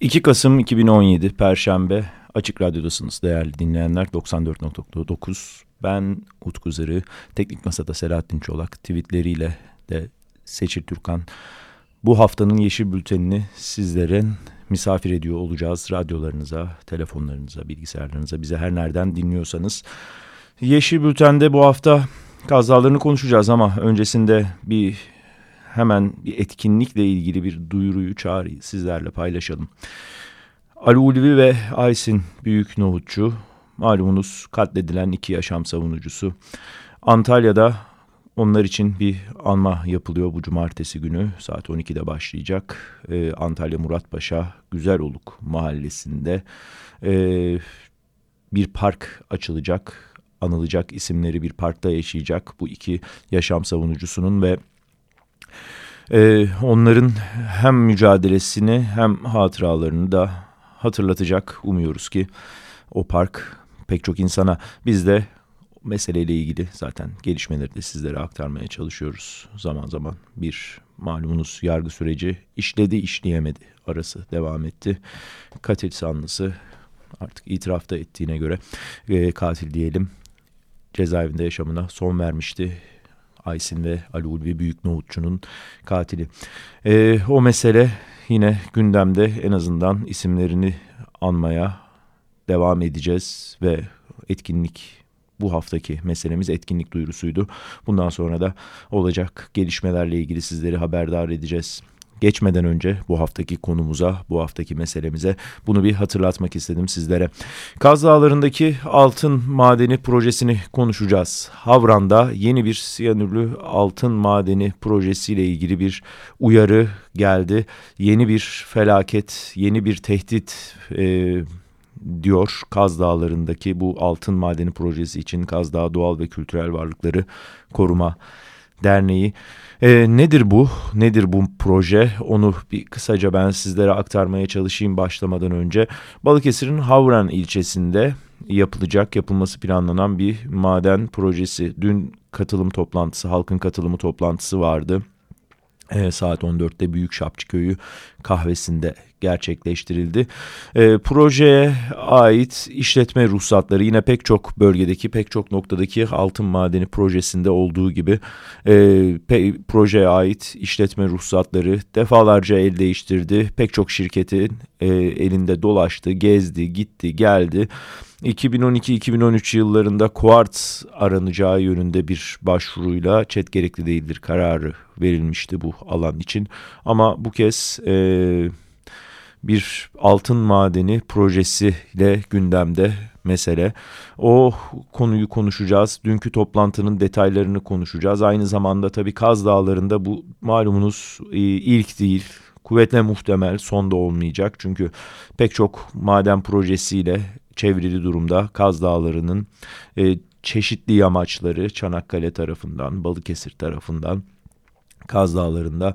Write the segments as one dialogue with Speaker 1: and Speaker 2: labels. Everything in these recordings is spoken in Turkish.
Speaker 1: 2 Kasım 2017 Perşembe. Açık Radyo'dasınız değerli dinleyenler. 94.9 ben Utku Zırı Teknik Masa'da Selahattin Çolak. Tweetleriyle de Seçil Türkan. Bu haftanın Yeşil Bülteni'ni sizlerin misafir ediyor olacağız. Radyolarınıza, telefonlarınıza, bilgisayarlarınıza. Bize her nereden dinliyorsanız. Yeşil Bülten'de bu hafta kazalarını konuşacağız ama öncesinde bir hemen bir etkinlikle ilgili bir duyuruyu, çağrıyı sizlerle paylaşalım. Ali Ulvi ve Aysin Büyük Nohutçu, malumunuz katledilen iki yaşam savunucusu. Antalya'da onlar için bir anma yapılıyor bu cumartesi günü saat 12'de başlayacak. Ee, Antalya Muratpaşa Güzeloluk mahallesinde ee, bir park açılacak. Anılacak isimleri bir parkta yaşayacak bu iki yaşam savunucusunun ve ee, onların hem mücadelesini hem hatıralarını da hatırlatacak umuyoruz ki o park pek çok insana biz de meseleyle ilgili zaten gelişmeleri de sizlere aktarmaya çalışıyoruz. Zaman zaman bir malumunuz yargı süreci işledi işleyemedi arası devam etti. Katil sanlısı artık itirafta ettiğine göre e, katil diyelim cezaevinde yaşamına son vermişti. Aysin ve Ali Ulvi Büyük Nohutçu'nun katili. E, o mesele yine gündemde en azından isimlerini anmaya devam edeceğiz ve etkinlik bu haftaki meselemiz etkinlik duyurusuydu. Bundan sonra da olacak gelişmelerle ilgili sizleri haberdar edeceğiz. Geçmeden önce bu haftaki konumuza, bu haftaki meselemize bunu bir hatırlatmak istedim sizlere. Kaz Dağları'ndaki altın madeni projesini konuşacağız. Havran'da yeni bir siyanürlü altın madeni projesiyle ilgili bir uyarı geldi. Yeni bir felaket, yeni bir tehdit e, diyor Kaz Dağları'ndaki bu altın madeni projesi için Kaz Dağı Doğal ve Kültürel Varlıkları Koruma Derneği. E, nedir bu? Nedir bu proje? Onu bir kısaca ben sizlere aktarmaya çalışayım başlamadan önce. Balıkesir'in Havran ilçesinde yapılacak, yapılması planlanan bir maden projesi. Dün katılım toplantısı, halkın katılımı toplantısı vardı. E, saat 14'te Büyük Şapçı Köyü kahvesinde gerçekleştirildi. E, projeye ait işletme ruhsatları yine pek çok bölgedeki pek çok noktadaki altın madeni projesinde olduğu gibi e, pe, projeye ait işletme ruhsatları defalarca el değiştirdi. Pek çok şirketin e, elinde dolaştı, gezdi, gitti, geldi. 2012-2013 yıllarında kuartz aranacağı yönünde bir başvuruyla çet gerekli değildir kararı verilmişti bu alan için. Ama bu kez e, bir altın madeni projesiyle gündemde mesele. O konuyu konuşacağız. Dünkü toplantının detaylarını konuşacağız. Aynı zamanda tabii Kaz Dağları'nda bu malumunuz e, ilk değil kuvvetle muhtemel son da olmayacak. Çünkü pek çok maden projesiyle çevrili durumda Kaz Dağları'nın e, çeşitli yamaçları Çanakkale tarafından, Balıkesir tarafından Kaz Dağları'nda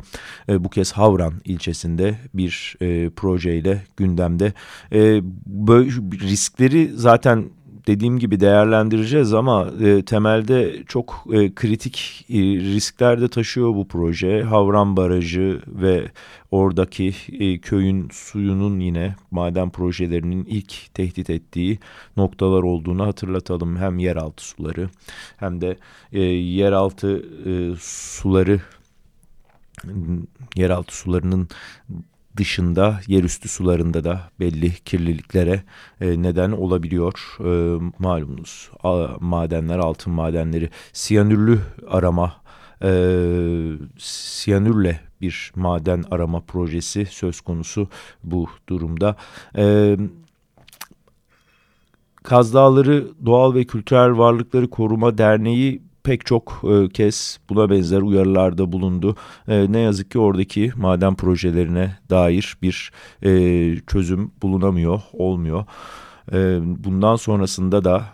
Speaker 1: e, bu kez Havran ilçesinde bir e, projeyle gündemde. E, böyle riskleri zaten dediğim gibi değerlendireceğiz ama e, temelde çok e, kritik e, riskler de taşıyor bu proje. Havran Barajı ve oradaki e, köyün suyunun yine maden projelerinin ilk tehdit ettiği noktalar olduğunu hatırlatalım. Hem yeraltı suları hem de e, yeraltı e, suları yeraltı sularının dışında yerüstü sularında da belli kirliliklere e, neden olabiliyor e, malumunuz madenler altın madenleri siyanürlü arama e, siyanürle bir maden arama projesi söz konusu bu durumda. E, Kaz Dağları Doğal ve Kültürel Varlıkları Koruma Derneği pek çok e, kez buna benzer uyarılarda bulundu. E, ne yazık ki oradaki maden projelerine dair bir e, çözüm bulunamıyor, olmuyor. Bundan sonrasında da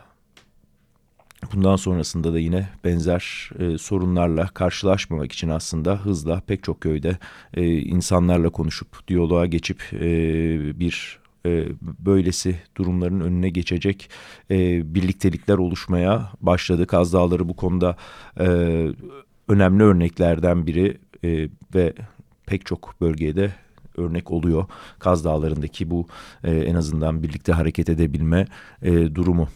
Speaker 1: Bundan sonrasında da yine benzer e, sorunlarla karşılaşmamak için aslında hızla pek çok köyde e, insanlarla konuşup diyaloğa geçip e, bir e, böylesi durumların önüne geçecek e, birliktelikler oluşmaya başladı. Kaz Dağları bu konuda e, önemli örneklerden biri e, ve pek çok bölgede örnek oluyor. Kaz Dağları'ndaki bu e, en azından birlikte hareket edebilme e, durumu.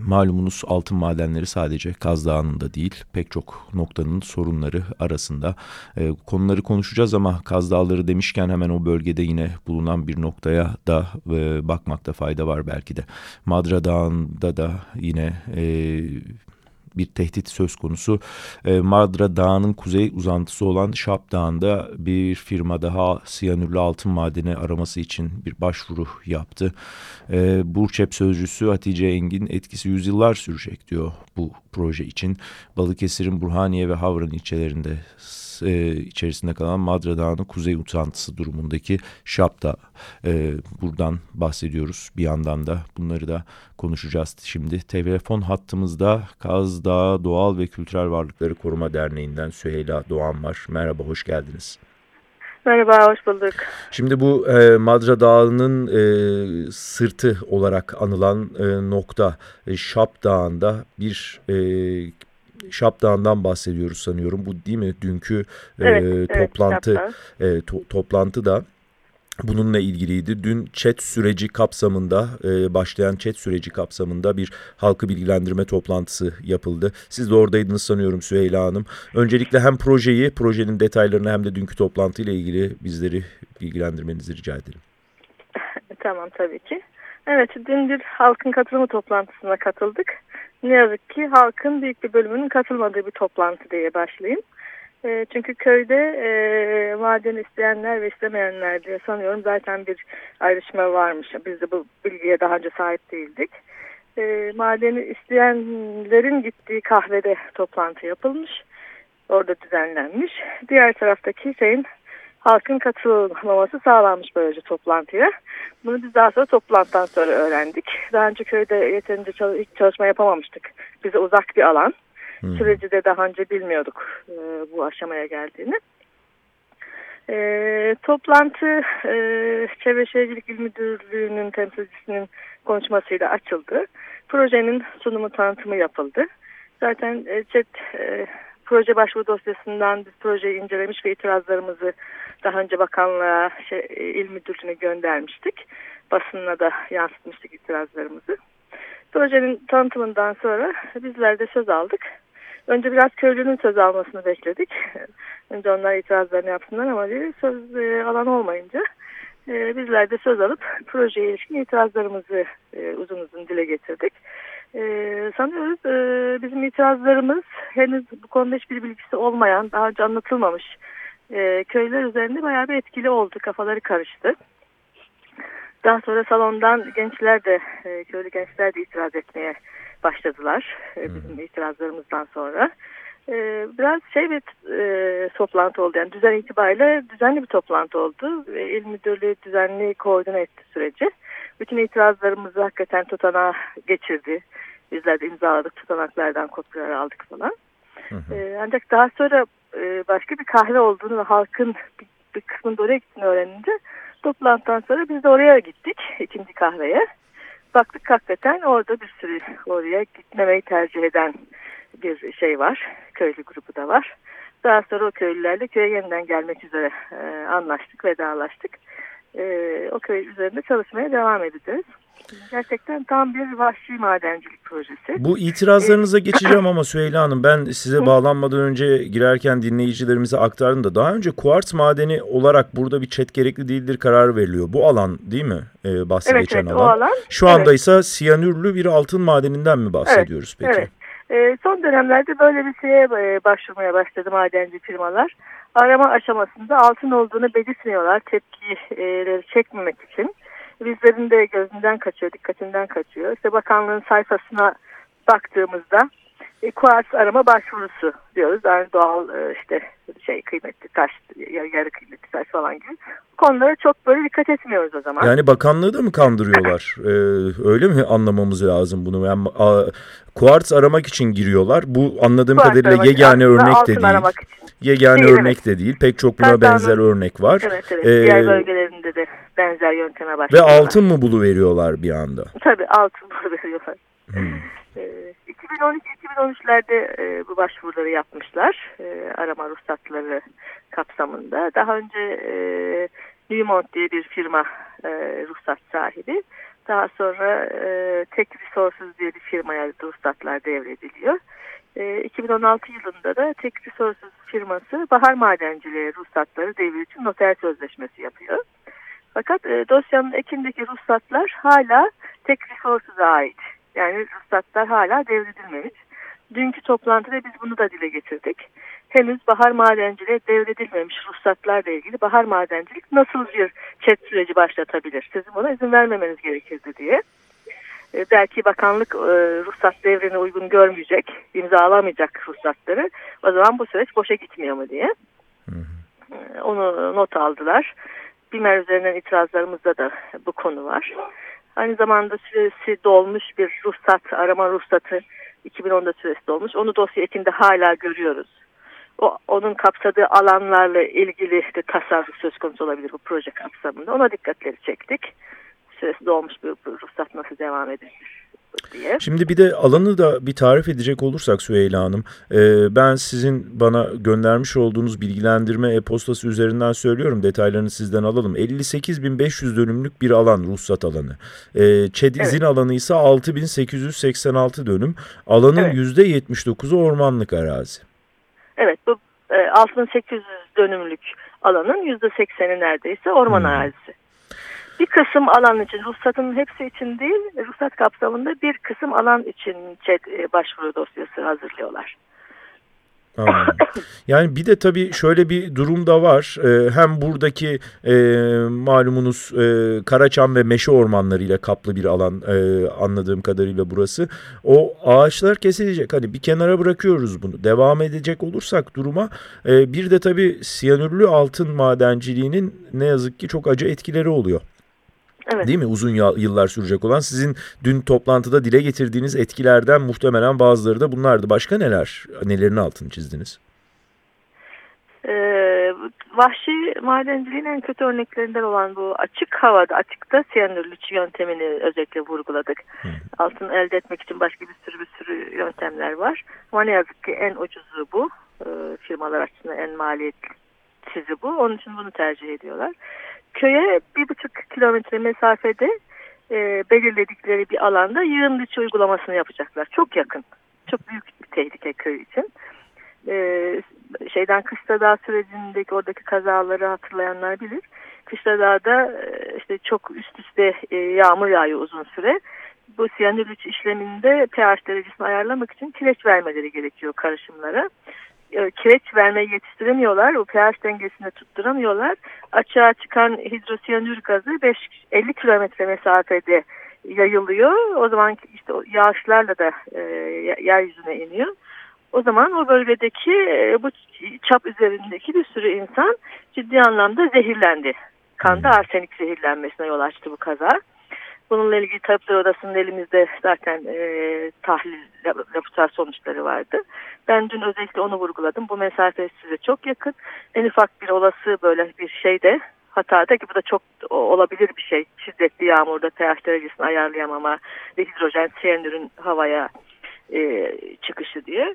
Speaker 1: Malumunuz altın madenleri sadece Kaz Dağı'nda değil pek çok noktanın sorunları arasında. E, konuları konuşacağız ama Kaz Dağları demişken hemen o bölgede yine bulunan bir noktaya da e, bakmakta fayda var belki de. Madra Dağı'nda da yine... E, bir tehdit söz konusu. E, Madra Dağı'nın kuzey uzantısı olan Şap Dağı'nda bir firma daha siyanürlü altın madeni araması için bir başvuru yaptı. E, Burçep sözcüsü Hatice Engin etkisi yüzyıllar sürecek diyor bu proje için. Balıkesir'in Burhaniye ve Havran ilçelerinde e, içerisinde kalan Madra Dağı'nın kuzey uzantısı durumundaki Şap'ta e, buradan bahsediyoruz. Bir yandan da bunları da konuşacağız şimdi. Telefon hattımızda Kaz Dağı Doğal ve Kültürel Varlıkları Koruma Derneği'nden Süheyla Doğan var. Merhaba, hoş geldiniz.
Speaker 2: Merhaba, hoş bulduk.
Speaker 1: Şimdi bu e, Madra Dağı'nın e, sırtı olarak anılan e, nokta e, Şap Dağı'nda bir e, Şap Dağı'ndan bahsediyoruz sanıyorum. Bu değil mi? Dünkü
Speaker 2: evet,
Speaker 1: e, toplantı evet, e, to, toplantı da bununla ilgiliydi. Dün chat süreci kapsamında e, başlayan chat süreci kapsamında bir halkı bilgilendirme toplantısı yapıldı. Siz de oradaydınız sanıyorum Süheyla Hanım. Öncelikle hem projeyi, projenin detaylarını hem de dünkü toplantıyla ilgili bizleri bilgilendirmenizi rica edelim.
Speaker 2: tamam tabii ki. Evet dün bir halkın katılımı toplantısına katıldık. Ne yazık ki halkın büyük bir bölümünün katılmadığı bir toplantı diye başlayayım. E, çünkü köyde e, maden isteyenler ve istemeyenler diye sanıyorum zaten bir ayrışma varmış. Biz de bu bilgiye daha önce sahip değildik. E, madeni isteyenlerin gittiği kahvede toplantı yapılmış. Orada düzenlenmiş. Diğer taraftaki şeyin halkın katılmaması sağlanmış böylece toplantıya. Bunu biz daha sonra toplantıdan sonra öğrendik. Daha önce köyde yeterince hiç çalışma yapamamıştık. Bize uzak bir alan. Hmm. Süreci de daha önce bilmiyorduk e, bu aşamaya geldiğini. E, toplantı e, Çevre Şehircilik İl Müdürlüğü'nün temsilcisinin konuşmasıyla açıldı. Projenin sunumu tanıtımı yapıldı. Zaten e, CET e, proje başvuru dosyasından biz projeyi incelemiş ve itirazlarımızı daha önce bakanlığa şey, il müdürlüğüne göndermiştik. Basınına da yansıtmıştık itirazlarımızı. Projenin tanıtımından sonra bizler de söz aldık. Önce biraz köylünün söz almasını bekledik. Önce onlar itirazlarını yapsınlar ama bir söz e, alan olmayınca e, bizler de söz alıp projeye ilişkin itirazlarımızı e, uzun uzun dile getirdik. E, sanıyoruz e, bizim itirazlarımız henüz bu konuda hiçbir bilgisi olmayan, daha önce anlatılmamış e, köyler üzerinde bayağı bir etkili oldu. Kafaları karıştı. Daha sonra salondan gençler de, e, köylü gençler de itiraz etmeye başladılar e, bizim itirazlarımızdan sonra. E, biraz şey bir e, toplantı oldu. Yani düzen itibariyle düzenli bir toplantı oldu. E, İl Müdürlüğü düzenli koordine etti süreci. Bütün itirazlarımızı hakikaten tutanağa geçirdi. Bizler de imzaladık, tutanaklardan kopyalar aldık falan. Hı hı. E, ancak daha sonra e, başka bir kahve olduğunu ve halkın bir, bir kısmının oraya gittiğini öğrenince toplantıdan sonra biz de oraya gittik ikinci kahveye. Baktık hakikaten orada bir sürü oraya gitmemeyi tercih eden bir şey var. Köylü grubu da var. Daha sonra o köylülerle köye yeniden gelmek üzere e, anlaştık, vedalaştık. E, o köy üzerinde çalışmaya devam edeceğiz. Gerçekten tam bir vahşi madencilik projesi.
Speaker 1: Bu itirazlarınıza geçeceğim ama Süheyla Hanım ben size bağlanmadan önce girerken dinleyicilerimize aktardım da daha önce kuartz madeni olarak burada bir çet gerekli değildir kararı veriliyor. Bu alan değil mi ee, bahsi
Speaker 2: evet,
Speaker 1: geçen
Speaker 2: evet,
Speaker 1: alan?
Speaker 2: Alan?
Speaker 1: Şu anda ise siyanürlü bir altın madeninden mi bahsediyoruz
Speaker 2: evet,
Speaker 1: peki?
Speaker 2: Evet. E, son dönemlerde böyle bir şeye başvurmaya başladı madenci firmalar. Arama aşamasında altın olduğunu belirtmiyorlar tepkileri çekmemek için bizlerin de gözünden kaçıyor, dikkatinden kaçıyor. İşte bakanlığın sayfasına baktığımızda e, kuartz arama başvurusu diyoruz. Yani doğal e, işte şey kıymetli taş, yarı kıymetli taş falan gibi. Konulara çok böyle dikkat etmiyoruz o zaman.
Speaker 1: Yani bakanlığı da mı kandırıyorlar? ee, öyle mi anlamamız lazım bunu? Yani a, kuartz aramak için giriyorlar. Bu anladığım kuartz kadarıyla yegane örnek de değil. Yegane değil, örnek evet. de değil. Pek çok buna Kazanın, benzer örnek var.
Speaker 2: Evet evet. Ee, Diğer bölgelerinde de benzer yönteme
Speaker 1: başlıyorlar. Ve altın mı buluveriyorlar bir anda?
Speaker 2: Tabii altın buluveriyorlar. Hmm. 2012-2013'lerde e, bu başvuruları yapmışlar. E, arama ruhsatları kapsamında. Daha önce e, Newmont diye bir firma e, ruhsat sahibi. Daha sonra e, Tech Resources diye bir firmaya ruhsatlar devrediliyor. E, 2016 yılında da Tech Resources firması bahar madenciliği ruhsatları devir için noter sözleşmesi yapıyor. Fakat e, dosyanın ekindeki ruhsatlar hala Tech Resources'a ait. Yani ruhsatlar hala devredilmemiş. Dünkü toplantıda biz bunu da dile getirdik. Henüz bahar madenciliğe devredilmemiş ruhsatlarla ilgili bahar madencilik nasıl bir çet süreci başlatabilir? Sizin buna izin vermemeniz gerekirdi diye. E, belki bakanlık e, ruhsat devrine uygun görmeyecek, imzalamayacak ruhsatları. O zaman bu süreç boşa gitmiyor mu diye. E, onu not aldılar. BİMER üzerinden itirazlarımızda da bu konu var. Aynı zamanda süresi dolmuş bir ruhsat, arama ruhsatı 2010'da süresi dolmuş. Onu dosya ekinde hala görüyoruz. O, onun kapsadığı alanlarla ilgili de tasarruf söz konusu olabilir bu proje kapsamında. Ona dikkatleri çektik. Süresi dolmuş bir, ruhsat nasıl devam edilir? Diye.
Speaker 1: Şimdi bir de alanı da bir tarif edecek olursak Süheyla Hanım. E, ben sizin bana göndermiş olduğunuz bilgilendirme e-postası üzerinden söylüyorum. Detaylarını sizden alalım. 58.500 dönümlük bir alan ruhsat alanı. E, ÇED evet. izin alanı ise 6.886 dönüm. Alanın evet. %79'u ormanlık arazi.
Speaker 2: Evet bu e, 6800 dönümlük alanın %80'i neredeyse orman hmm. arazisi bir kısım alan için ruhsatın hepsi için değil ruhsat kapsamında bir kısım alan için e, başvuru dosyası hazırlıyorlar.
Speaker 1: Yani bir de tabii şöyle bir durum da var. Ee, hem buradaki e, malumunuz e, Karaçam ve meşe ormanlarıyla kaplı bir alan e, anladığım kadarıyla burası. O ağaçlar kesilecek. Hani bir kenara bırakıyoruz bunu. Devam edecek olursak duruma e, bir de tabii siyanürlü altın madenciliğinin ne yazık ki çok acı etkileri oluyor. Evet. Değil mi? Uzun yıllar sürecek olan sizin dün toplantıda dile getirdiğiniz etkilerden muhtemelen bazıları da bunlardı. Başka neler? Nelerin altını çizdiniz?
Speaker 2: Ee, vahşi madenciliğin en kötü örneklerinden olan bu açık havada, açıkta siyanürlü yöntemini özellikle vurguladık. Hı. Altın elde etmek için başka bir sürü bir sürü yöntemler var. Ama ne yazık ki en ucuzu bu. Ee, firmalar açısından en maliyetsizi bu. Onun için bunu tercih ediyorlar köye bir buçuk kilometre mesafede e, belirledikleri bir alanda yığın dışı uygulamasını yapacaklar. Çok yakın. Çok büyük bir tehlike köy için. E, şeyden Kışla Dağ sürecindeki oradaki kazaları hatırlayanlar bilir. Kışla Dağ'da e, işte çok üst üste e, yağmur yağıyor uzun süre. Bu siyanürlüç işleminde pH derecesini ayarlamak için kireç vermeleri gerekiyor karışımlara. E, kireç vermeyi yetiştiremiyorlar. O pH dengesini tutturamıyorlar. Açığa çıkan hidrosiyanür gazı 5 50 kilometre mesafede yayılıyor. O zaman işte yağışlarla da e, yeryüzüne iniyor. O zaman o bölgedeki e, bu çap üzerindeki bir sürü insan ciddi anlamda zehirlendi. Kanda hmm. arsenik zehirlenmesine yol açtı bu kaza. Bununla ilgili Tabipler Odası'nın elimizde zaten e, tahlil laboratuvar sonuçları vardı. Ben dün özellikle onu vurguladım. Bu mesafe size çok yakın. En ufak bir olası böyle bir şey de hatada ki bu da çok olabilir bir şey. Şiddetli yağmurda pH derecesini ayarlayamama ve hidrojen siyanürün havaya e, çıkışı diye.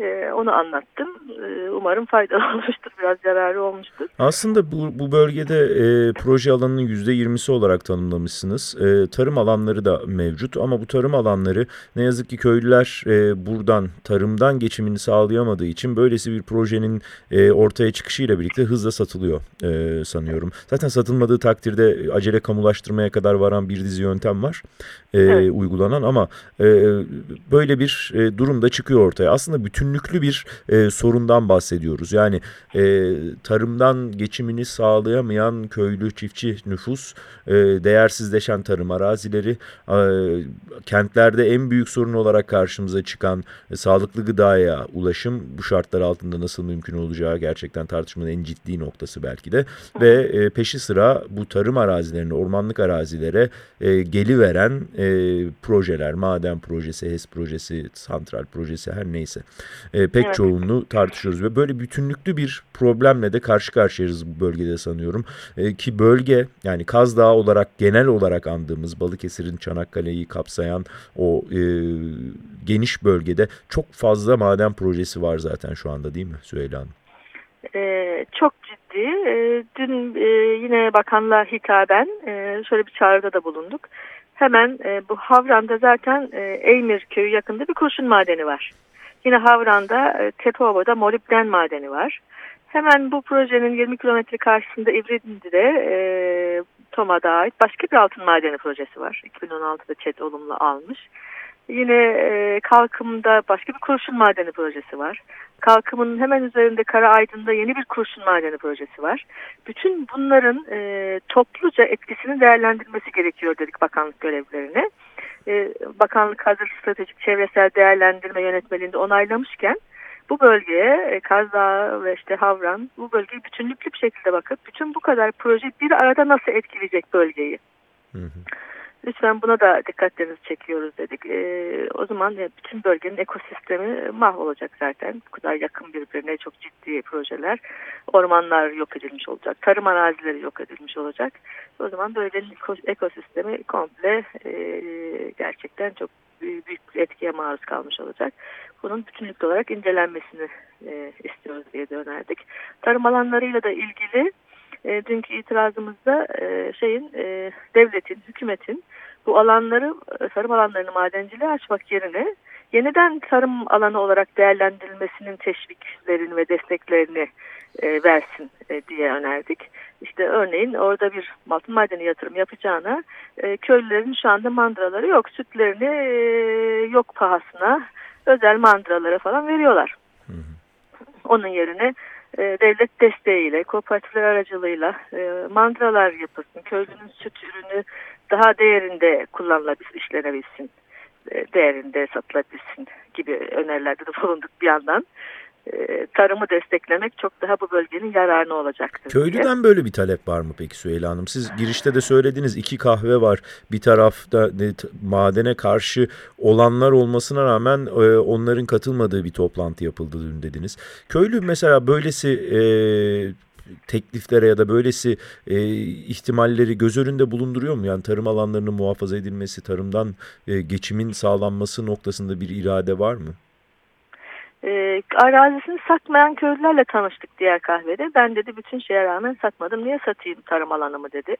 Speaker 2: Ee, onu anlattım. Ee, umarım faydalı olmuştur, biraz yararı olmuştur.
Speaker 1: Aslında bu, bu bölgede e, proje alanının yüzde yirmisi olarak tanımlamışsınız. E, tarım alanları da mevcut ama bu tarım alanları ne yazık ki köylüler e, buradan, tarımdan geçimini sağlayamadığı için böylesi bir projenin e, ortaya çıkışıyla birlikte hızla satılıyor e, sanıyorum. Zaten satılmadığı takdirde acele kamulaştırmaya kadar varan bir dizi yöntem var e, evet. uygulanan ama e, böyle bir e, durumda çıkıyor ortaya. Aslında bütün bütünlüklü bir e, sorundan bahsediyoruz. Yani e, tarımdan geçimini sağlayamayan köylü çiftçi nüfus, e, değersizleşen tarım arazileri, e, kentlerde en büyük sorun olarak karşımıza çıkan e, sağlıklı gıdaya ulaşım bu şartlar altında nasıl mümkün olacağı gerçekten tartışmanın en ciddi noktası belki de. Ve e, peşi sıra bu tarım arazilerine, ormanlık arazilere e, geliveren e, projeler, maden projesi, HES projesi, santral projesi her neyse e, pek evet. çoğunluğu tartışıyoruz. Ve böyle bütünlüklü bir problemle de karşı karşıyayız bu bölgede sanıyorum. E, ki bölge yani Kaz Dağı olarak genel olarak andığımız Balıkesir'in Çanakkale'yi kapsayan o e, geniş bölgede çok fazla maden projesi var zaten şu anda değil mi Süheyla Hanım?
Speaker 2: Ee, çok ciddi. E, dün e, yine bakanlığa hitaben e, şöyle bir çağrıda da bulunduk. Hemen e, bu Havran'da zaten e, Eymir köyü yakında bir kurşun madeni var. Yine Havran'da e, Tepeova'da molibden madeni var. Hemen bu projenin 20 kilometre karşısında İvridindi'de e, TOMA'da ait başka bir altın madeni projesi var. 2016'da ÇED olumlu almış. Yine e, Kalkım'da başka bir kurşun madeni projesi var. Kalkım'ın hemen üzerinde Kara Aydın'da yeni bir kurşun madeni projesi var. Bütün bunların e, topluca etkisini değerlendirmesi gerekiyor dedik bakanlık görevlerine. E, bakanlık hazır stratejik çevresel değerlendirme yönetmeliğinde onaylamışken bu bölgeye e, Kaz Dağı ve işte Havran bu bölgeyi bütünlüklü bir şekilde bakıp bütün bu kadar proje bir arada nasıl etkileyecek bölgeyi? Hı hı. Lütfen buna da dikkatlerinizi çekiyoruz dedik. E, o zaman bütün bölgenin ekosistemi mahvolacak zaten. Bu kadar yakın birbirine çok ciddi projeler. Ormanlar yok edilmiş olacak. Tarım arazileri yok edilmiş olacak. O zaman bölgenin ekosistemi komple e, gerçekten çok büyük bir etkiye maruz kalmış olacak. Bunun bütünlüklü olarak incelenmesini e, istiyoruz diye de önerdik. Tarım alanlarıyla da ilgili e, dünkü itirazımızda e, şeyin e, devletin, hükümetin bu alanları, e, tarım alanlarını madenciliğe açmak yerine yeniden tarım alanı olarak değerlendirilmesinin teşviklerini ve desteklerini e, versin e, diye önerdik. İşte örneğin orada bir altın madeni yatırım yapacağına e, köylülerin şu anda mandraları yok. Sütlerini e, yok pahasına özel mandralara falan veriyorlar. Hı hı. Onun yerine e, devlet desteğiyle, kooperatifler aracılığıyla e, mandralar yapılsın. Köylünün süt ürünü daha değerinde kullanılabilsin, işlenebilsin, e, değerinde satılabilsin gibi önerilerde de bulunduk bir yandan. E, tarımı desteklemek çok daha bu bölgenin yararına olacaktır.
Speaker 1: Köylüden diye. böyle bir talep var mı peki Süheyla Hanım? Siz girişte de söylediniz iki kahve var. Bir tarafta madene karşı olanlar olmasına rağmen e, onların katılmadığı bir toplantı yapıldı dün dediniz. Köylü mesela böylesi e, tekliflere ya da böylesi ihtimalleri göz önünde bulunduruyor mu? Yani tarım alanlarının muhafaza edilmesi, tarımdan geçimin sağlanması noktasında bir irade var mı?
Speaker 2: E, arazisini satmayan köylülerle tanıştık diğer kahvede. Ben dedi bütün şeye rağmen satmadım. Niye satayım tarım alanımı dedi.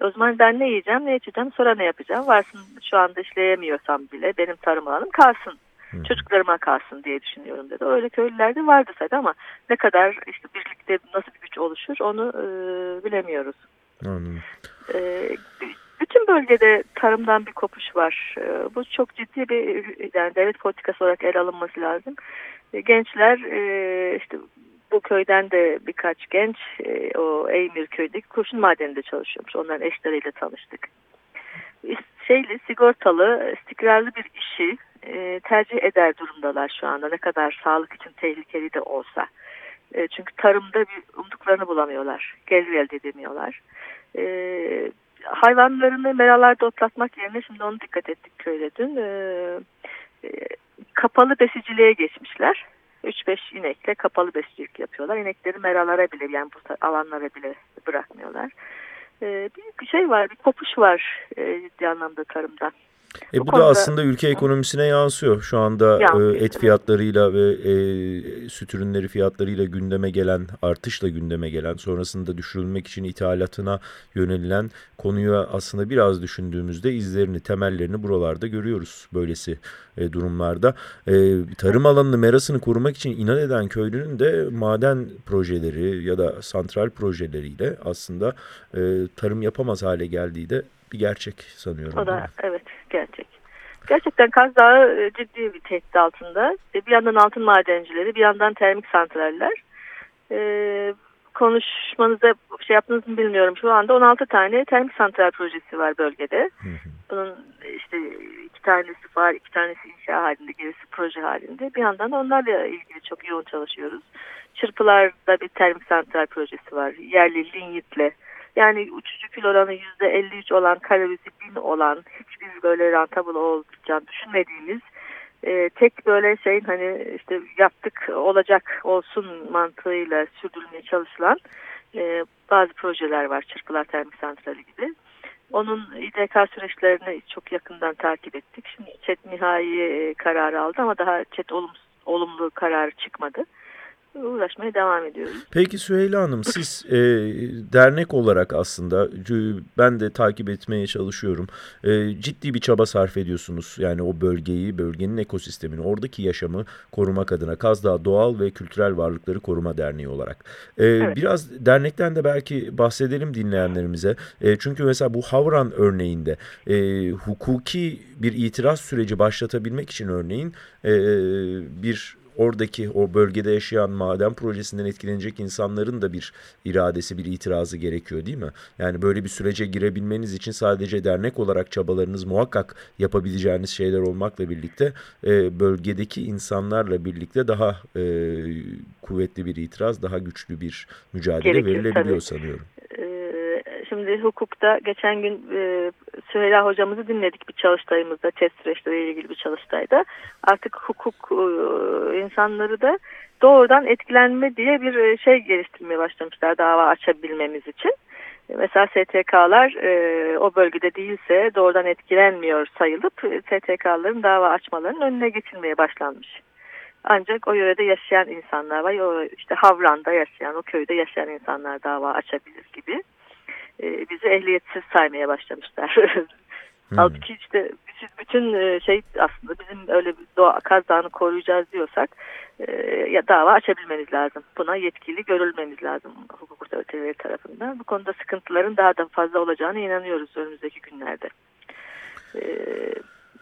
Speaker 2: E, o zaman ben ne yiyeceğim, ne içeceğim, sonra ne yapacağım? Varsın şu anda işleyemiyorsam bile benim tarım alanım kalsın. Hı. Çocuklarıma kalsın diye düşünüyorum dedi. Öyle köylüler de vardı tabii ama ne kadar işte birlikte nasıl bir güç oluşur onu e, bilemiyoruz. Anladım. E, bütün bölgede tarımdan bir kopuş var. E, bu çok ciddi bir yani devlet politikası olarak ele alınması lazım. E, gençler e, işte bu köyden de birkaç genç e, o Eymir köydeki kurşun madeninde çalışıyormuş. Onların eşleriyle tanıştık. Şeyli, sigortalı, istikrarlı bir işi e, tercih eder durumdalar şu anda. Ne kadar sağlık için tehlikeli de olsa. Çünkü tarımda bir umduklarını bulamıyorlar. Gelir elde edemiyorlar. E, hayvanlarını meralarda otlatmak yerine şimdi onu dikkat ettik köyde dün. E, e, kapalı besiciliğe geçmişler. 3-5 inekle kapalı besicilik yapıyorlar. İnekleri meralara bile yani bu alanlara bile bırakmıyorlar. E, bir şey var, bir kopuş var e, ciddi anlamda tarımdan.
Speaker 1: E bu, bu da aslında ülke ekonomisine yansıyor. Şu anda yansıyor, e, et fiyatlarıyla ve e, süt ürünleri fiyatlarıyla gündeme gelen, artışla gündeme gelen, sonrasında düşürülmek için ithalatına yönelilen konuyu aslında biraz düşündüğümüzde izlerini, temellerini buralarda görüyoruz böylesi e, durumlarda. E, tarım alanını, merasını korumak için inat eden köylünün de maden projeleri ya da santral projeleriyle aslında e, tarım yapamaz hale geldiği de bir gerçek sanıyorum.
Speaker 2: O da evet gerçek. Gerçekten Kaz Dağı e, ciddi bir tehdit altında. E, bir yandan altın madencileri, bir yandan termik santraller. Ee, konuşmanızda şey yaptınız mı bilmiyorum. Şu anda 16 tane termik santral projesi var bölgede. Bunun işte iki tanesi var, iki tanesi inşa halinde, gerisi proje halinde. Bir yandan onlarla ilgili çok yoğun çalışıyoruz. Çırpılar'da bir termik santral projesi var. Yerli Linyit'le yani uçucu kül oranı %53 olan, kalorisi 1000 olan, hiçbir böyle rentable olacağını düşünmediğimiz e, tek böyle şeyin hani işte yaptık olacak olsun mantığıyla sürdürülmeye çalışılan e, bazı projeler var. Çırpılar Termik Santrali gibi. Onun İDK süreçlerini çok yakından takip ettik. Şimdi ÇED nihai e, kararı aldı ama daha ÇED olumsuz, olumlu kararı çıkmadı. Uğraşmaya devam ediyoruz.
Speaker 1: Peki Süheyla Hanım siz e, dernek olarak aslında ben de takip etmeye çalışıyorum. E, ciddi bir çaba sarf ediyorsunuz. Yani o bölgeyi, bölgenin ekosistemini, oradaki yaşamı korumak adına Kazdağ Doğal ve Kültürel Varlıkları Koruma Derneği olarak. E, evet. Biraz dernekten de belki bahsedelim dinleyenlerimize. E, çünkü mesela bu Havran örneğinde e, hukuki bir itiraz süreci başlatabilmek için örneğin e, bir oradaki o bölgede yaşayan maden projesinden etkilenecek insanların da bir iradesi, bir itirazı gerekiyor değil mi? Yani böyle bir sürece girebilmeniz için sadece dernek olarak çabalarınız muhakkak yapabileceğiniz şeyler olmakla birlikte e, bölgedeki insanlarla birlikte daha e, kuvvetli bir itiraz, daha güçlü bir mücadele Gerekir, verilebiliyor tabii. sanıyorum.
Speaker 2: Hukukta geçen gün e, Süheyla hocamızı dinledik bir çalıştayımızda, test süreçleriyle ilgili bir çalıştayda. Artık hukuk e, insanları da doğrudan etkilenme diye bir e, şey geliştirmeye başlamışlar dava açabilmemiz için. Mesela STK'lar e, o bölgede değilse doğrudan etkilenmiyor sayılıp e, STK'ların dava açmalarının önüne geçilmeye başlanmış. Ancak o yörede yaşayan insanlar var. O işte Havran'da yaşayan, o köyde yaşayan insanlar dava açabilir gibi e, bizi ehliyetsiz saymaya başlamışlar. Hmm. Halbuki işte bütün, bütün e, şey aslında bizim öyle bir doğa Kaz Dağı'nı koruyacağız diyorsak e, ya dava açabilmemiz lazım. Buna yetkili görülmemiz lazım hukuk otoriteleri tarafından. Bu konuda sıkıntıların daha da fazla olacağını inanıyoruz önümüzdeki günlerde. E,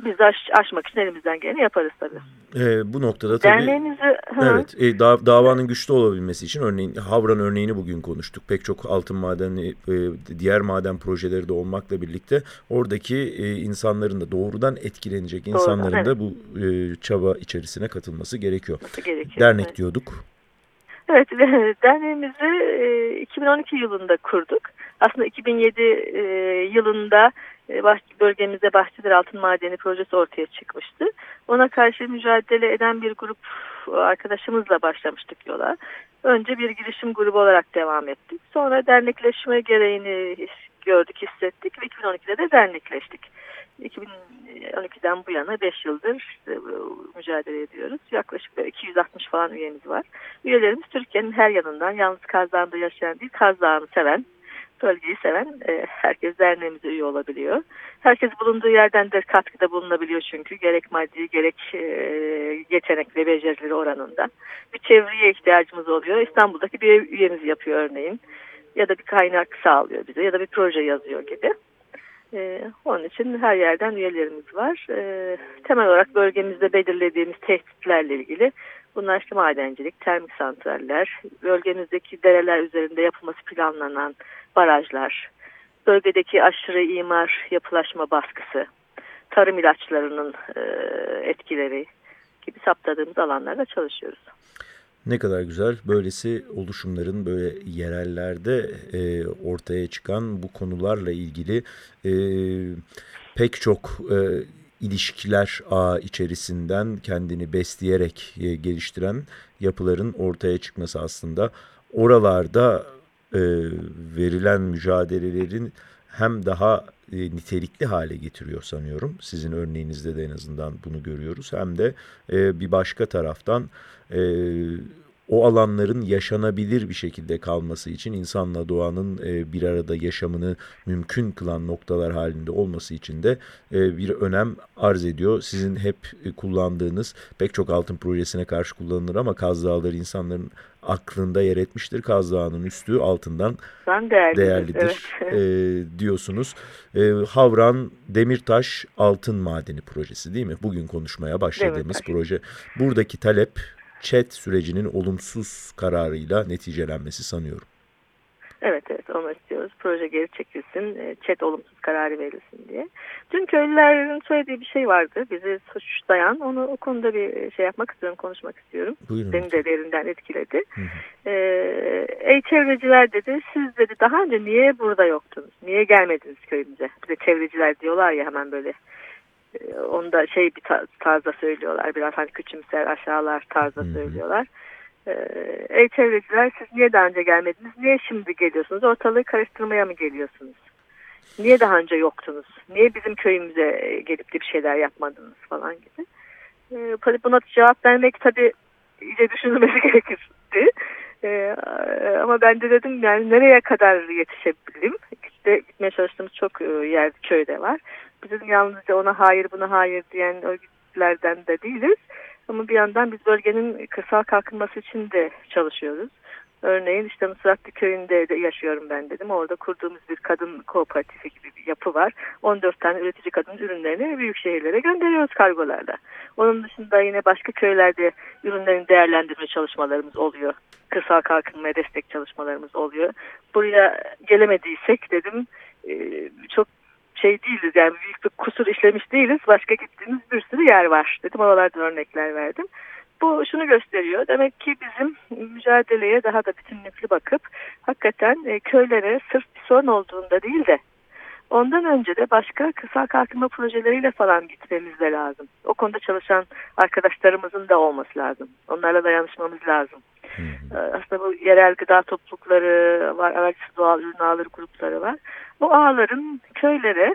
Speaker 2: biz aş, aşmak için elimizden geleni yaparız tabii.
Speaker 1: E, bu noktada tabii Derneğimizi, evet, e, da, davanın güçlü olabilmesi için örneğin Havran örneğini bugün konuştuk. Pek çok altın madeni e, diğer maden projeleri de olmakla birlikte oradaki e, insanların da doğrudan etkilenecek doğrudan, insanların evet. da bu e, çaba içerisine katılması gerekiyor. gerekiyor Dernek evet. diyorduk.
Speaker 2: Evet, derneğimizi e, 2012 yılında kurduk. Aslında 2007 e, yılında e, bölgemizde Bahçeler Altın Madeni projesi ortaya çıkmıştı. Ona karşı mücadele eden bir grup arkadaşımızla başlamıştık yola. Önce bir girişim grubu olarak devam ettik. Sonra dernekleşme gereğini gördük, hissettik ve 2012'de de dernekleştik. 2012'den bu yana 5 yıldır e, mücadele ediyoruz. Yaklaşık 260 falan üyemiz var. Üyelerimiz Türkiye'nin her yanından yalnız Kazdağ'da yaşayan değil, Kazdağ'ını seven, bölgeyi seven e, herkes derneğimize üye olabiliyor. Herkes bulunduğu yerden de katkıda bulunabiliyor çünkü gerek maddi gerek e, yetenek ve becerileri oranında. Bir çevreye ihtiyacımız oluyor. İstanbul'daki bir üyemiz yapıyor örneğin. Ya da bir kaynak sağlıyor bize ya da bir proje yazıyor gibi. Ee, onun için her yerden üyelerimiz var. Ee, temel olarak bölgemizde belirlediğimiz tehditlerle ilgili bunlar işte madencilik, termik santraller, bölgemizdeki dereler üzerinde yapılması planlanan barajlar, bölgedeki aşırı imar yapılaşma baskısı, tarım ilaçlarının e, etkileri gibi saptadığımız alanlarda çalışıyoruz.
Speaker 1: Ne kadar güzel böylesi oluşumların böyle yerellerde e, ortaya çıkan bu konularla ilgili e, pek çok e, ilişkiler ağ içerisinden kendini besleyerek e, geliştiren yapıların ortaya çıkması aslında oralarda e, verilen mücadelelerin hem daha e, nitelikli hale getiriyor sanıyorum. Sizin örneğinizde de en azından bunu görüyoruz. Hem de e, bir başka taraftan e, o alanların yaşanabilir bir şekilde kalması için insanla doğanın e, bir arada yaşamını mümkün kılan noktalar halinde olması için de e, bir önem arz ediyor. Sizin hep e, kullandığınız pek çok altın projesine karşı kullanılır ama Kaz Dağları insanların aklında yer etmiştir. Kaz Dağı'nın üstü altından değerlidir, değerlidir evet. e, diyorsunuz. E, Havran Demirtaş Altın Madeni projesi değil mi? Bugün konuşmaya başladığımız Demirtaş. proje. Buradaki talep chat sürecinin olumsuz kararıyla neticelenmesi sanıyorum.
Speaker 2: Evet evet onu istiyoruz. Proje geri çekilsin, e, chat olumsuz kararı verilsin diye. Dün köylülerin söylediği bir şey vardı. Bizi suçlayan. Onu o konuda bir şey yapmak istiyorum, konuşmak istiyorum. Buyurun. Beni de derinden etkiledi. Hı hı. Ee, ey çevreciler dedi, siz dedi daha önce niye burada yoktunuz? Niye gelmediniz köyümüze? Bize çevreciler diyorlar ya hemen böyle onu da şey bir tarzda söylüyorlar. Biraz hani küçümser aşağılar tarzda söylüyorlar. Ee, ey çevreciler siz niye daha önce gelmediniz? Niye şimdi geliyorsunuz? Ortalığı karıştırmaya mı geliyorsunuz? Niye daha önce yoktunuz? Niye bizim köyümüze gelip de bir şeyler yapmadınız falan gibi. Ee, buna cevap vermek tabii iyice düşünülmesi gerekir. gitti. Ee, ama ben de dedim yani nereye kadar yetişebilirim? İşte gitmeye çalıştığımız çok e, yer köyde var. Biz dedim yalnızca ona hayır buna hayır diyen örgütlerden de değiliz. Ama bir yandan biz bölgenin kırsal kalkınması için de çalışıyoruz. Örneğin işte Mısraklı köyünde de yaşıyorum ben dedim. Orada kurduğumuz bir kadın kooperatifi gibi bir yapı var. 14 tane üretici kadın ürünlerini büyük şehirlere gönderiyoruz kargolarla. Onun dışında yine başka köylerde ürünlerin değerlendirme çalışmalarımız oluyor. Kırsal kalkınmaya destek çalışmalarımız oluyor. Buraya gelemediysek dedim e, çok şey değiliz yani büyük bir kusur işlemiş değiliz. Başka gittiğimiz bir sürü yer var dedim. Oralardan örnekler verdim. Bu şunu gösteriyor. Demek ki bizim mücadeleye daha da bütünlüklü bakıp hakikaten e, köylere sırf bir sorun olduğunda değil de ondan önce de başka kısa kalkınma projeleriyle falan gitmemiz de lazım. O konuda çalışan arkadaşlarımızın da olması lazım. Onlarla dayanışmamız lazım. Hı hı. Aslında bu yerel gıda toplulukları var, araçsız doğal ürün ağları grupları var. Bu ağların köylere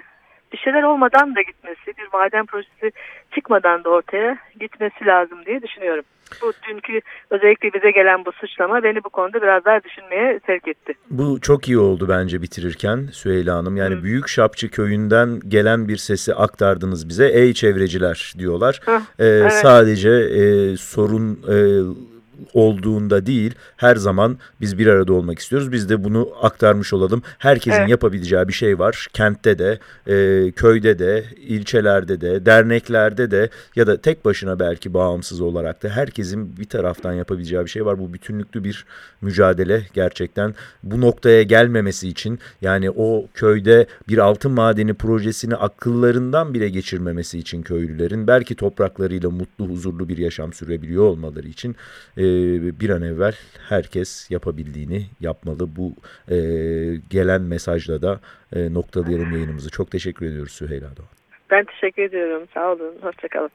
Speaker 2: bir şeyler olmadan da gitmesi, bir maden projesi çıkmadan da ortaya gitmesi lazım diye düşünüyorum. Bu dünkü özellikle bize gelen bu suçlama beni bu konuda biraz daha düşünmeye sevk etti.
Speaker 1: Bu çok iyi oldu bence bitirirken Süheyla Hanım. Yani Hı. Büyük Şapçı köyünden gelen bir sesi aktardınız bize. Ey çevreciler diyorlar. Heh, ee, evet. Sadece e, sorun... E, olduğunda değil her zaman biz bir arada olmak istiyoruz. Biz de bunu aktarmış olalım. Herkesin evet. yapabileceği bir şey var. Kentte de, e, köyde de, ilçelerde de, derneklerde de ya da tek başına belki bağımsız olarak da herkesin bir taraftan yapabileceği bir şey var. Bu bütünlüklü bir mücadele gerçekten. Bu noktaya gelmemesi için yani o köyde bir altın madeni projesini akıllarından bile geçirmemesi için köylülerin belki topraklarıyla mutlu huzurlu bir yaşam sürebiliyor olmaları için e, bir an evvel herkes yapabildiğini yapmalı. Bu e, gelen mesajla da e, noktalayalım yayınımızı. Çok teşekkür ediyoruz Süheyla Doğan.
Speaker 2: Ben teşekkür ediyorum. Sağ olun. Hoşçakalın.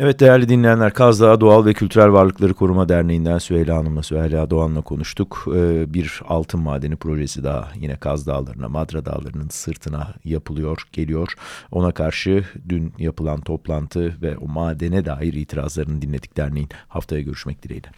Speaker 1: Evet değerli dinleyenler Kaz Dağı Doğal ve Kültürel Varlıkları Koruma Derneği'nden Süheyla Hanım'la Süheyla Doğan'la konuştuk. Ee, bir altın madeni projesi daha yine Kaz Dağları'na, Madra Dağları'nın sırtına yapılıyor, geliyor. Ona karşı dün yapılan toplantı ve o madene dair itirazlarını dinledik derneğin. Haftaya görüşmek dileğiyle.